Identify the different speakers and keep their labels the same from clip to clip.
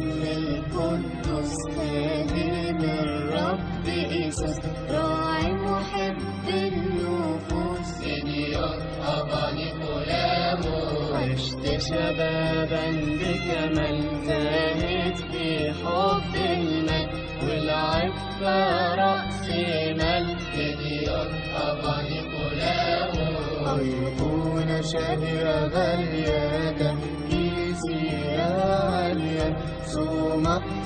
Speaker 1: اسم القدس خادم
Speaker 2: الرب إيسوس. راعي
Speaker 1: محب النفوس. إني أطأبني غلامه
Speaker 2: عشت شبابا بكمال
Speaker 1: زاهد في حب المال والعفة رأس مال إني
Speaker 2: أطأبني غلامه أيقونة
Speaker 1: شهيرة غالية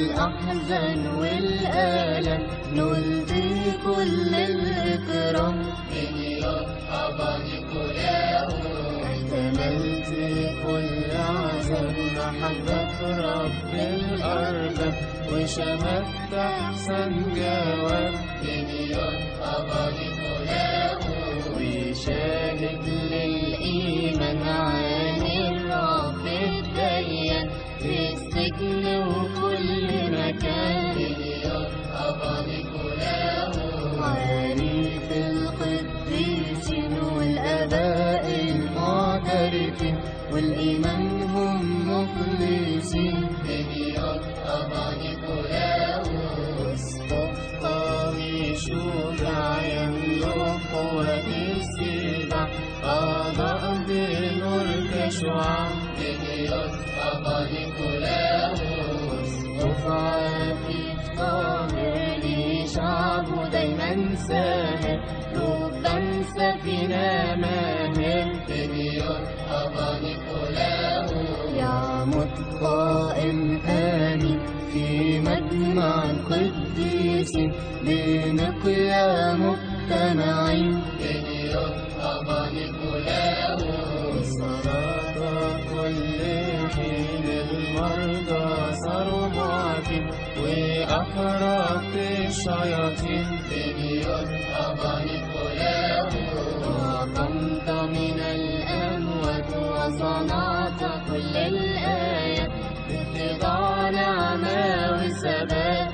Speaker 1: تمام بالأحزان والآلام نلقي كل الإكرام.
Speaker 2: مليون أباني كلاه
Speaker 1: احتملت كل عذاب محبة رب الأرباب. وشهدت أحسن جواب.
Speaker 2: مليون أباني كلاه
Speaker 1: وشاهد للإيمان عن الرب الديان. في السجن وكل والإيمان هم مخلصين
Speaker 2: مليون أباني كلاه
Speaker 1: اسقف قوي شجاع يملك قوة السبع أضاء بنور كشعاع
Speaker 2: مليون أباني كلاه
Speaker 1: اسقف عفيف طاهر لي شعبه دايما ساهر ربا سفينة ماهر
Speaker 2: مليون أباني كلاه
Speaker 1: يعمد قائم آمين في مجمع القديسين بنقيا مجتمعين
Speaker 2: مليون أباني كلاه
Speaker 1: صلاة كل حين المرضى صاروا معافين الشياطين
Speaker 2: مليون أباني كلاه
Speaker 1: وقمت من الأموات وصنعت كل الآيات نعمة وثبات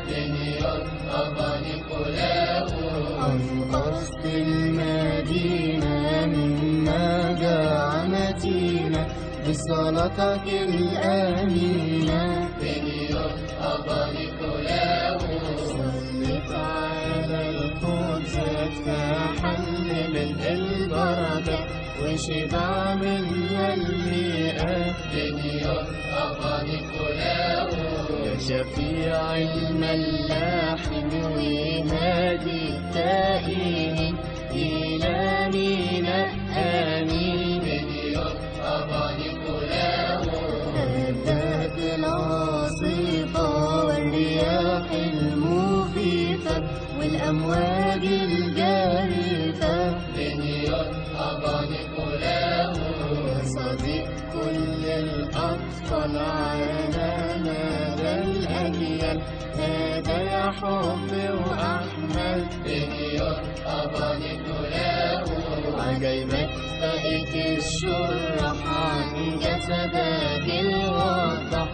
Speaker 1: المدينة متينة بصلاتك الآمينة
Speaker 2: مليون أباني
Speaker 1: وشبع منها المئات
Speaker 2: مليون أباني كلاه
Speaker 1: يا شفيع الملاحم وهادي التائهين إلهنا آمين
Speaker 2: مليون أباني كلاه
Speaker 1: هدأت العاصفة والرياح المخيفة والأمواج الجارفة الأطفال على مدى الأجيال هذا يا حب وأحمد
Speaker 2: مليون أباني كلاه
Speaker 1: عجيبك فائت الشرح عن جسدك الوضح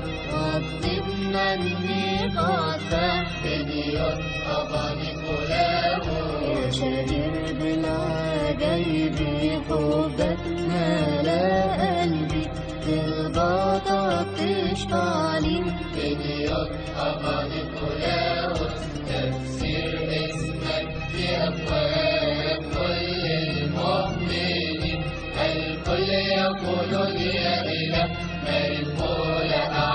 Speaker 1: مني قدح
Speaker 2: مليون أباني كلاه
Speaker 1: يا شهير بالعجايب حبك görüş halim Beni yok havali
Speaker 2: kulağut Tefsir esmek لأقوام كل المؤمنين الكل يقول يا إله ما القول أعلم